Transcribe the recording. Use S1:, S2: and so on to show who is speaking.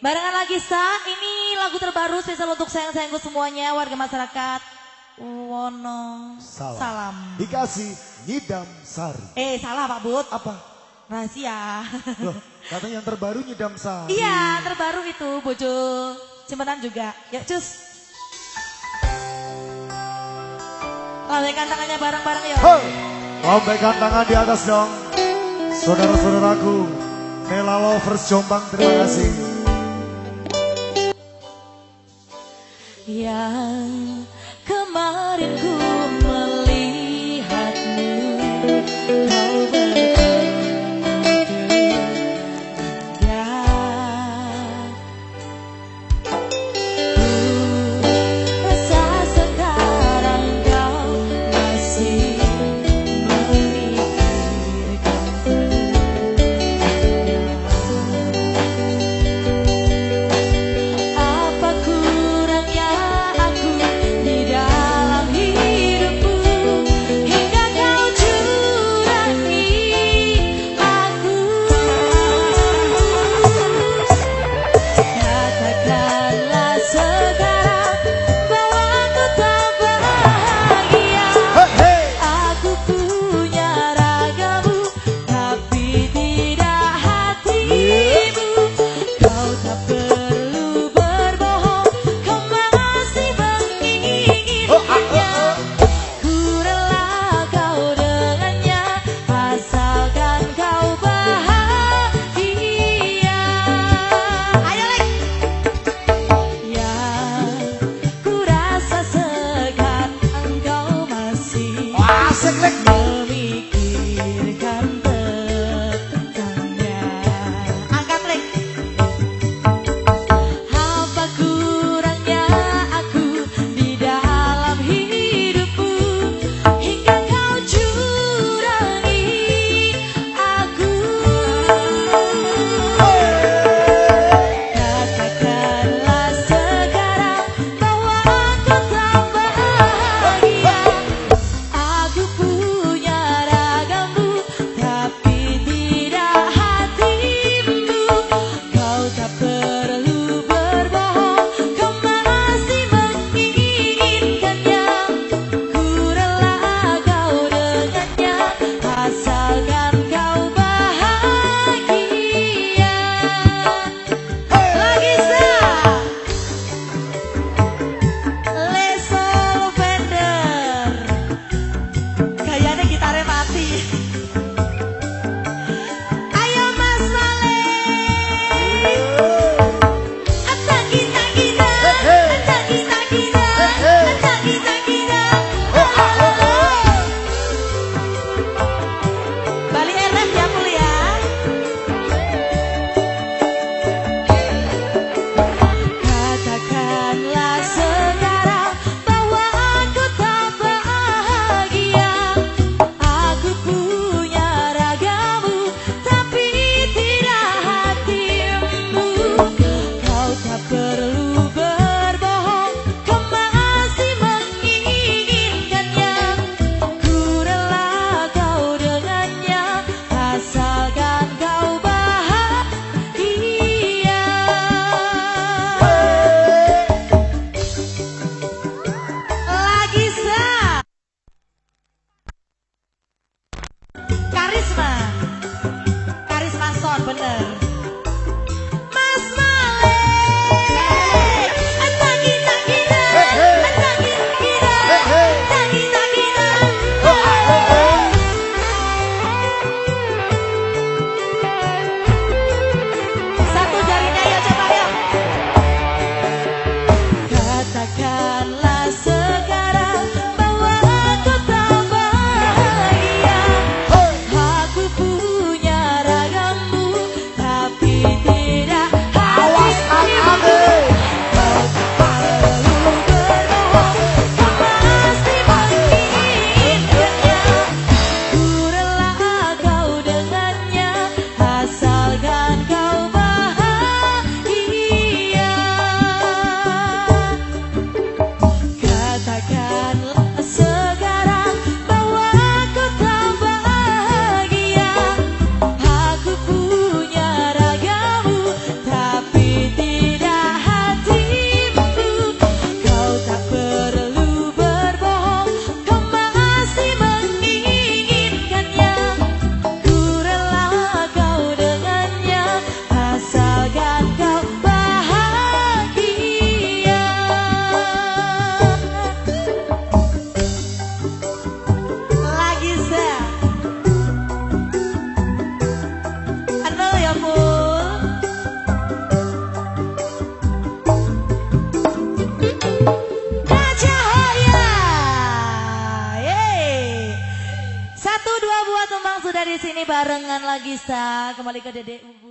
S1: Barengan lagi Sa, ini lagu terbaru spesial untuk sayang-sayangku semuanya warga masyarakat Wono
S2: Salam.
S1: Salam.
S2: Dikasih Nyidam Sari.
S1: Eh salah Pak Bud,
S2: Apa?
S1: rahasia.
S2: Loh, katanya yang terbaru Nyidam Sari.
S1: iya terbaru itu Bojo Jembatan juga. Ya cus. Lambaikan tangannya bareng-bareng ya.
S2: Hei, lambaikan tangan di atas dong. Saudara-saudaraku, Nela Lovers Jombang, terima kasih.
S1: 야, 그 말은 그 music like me. bener katakanlah sekarang di sini barengan lagi, Sa. Kembali ke Dedek Ubu.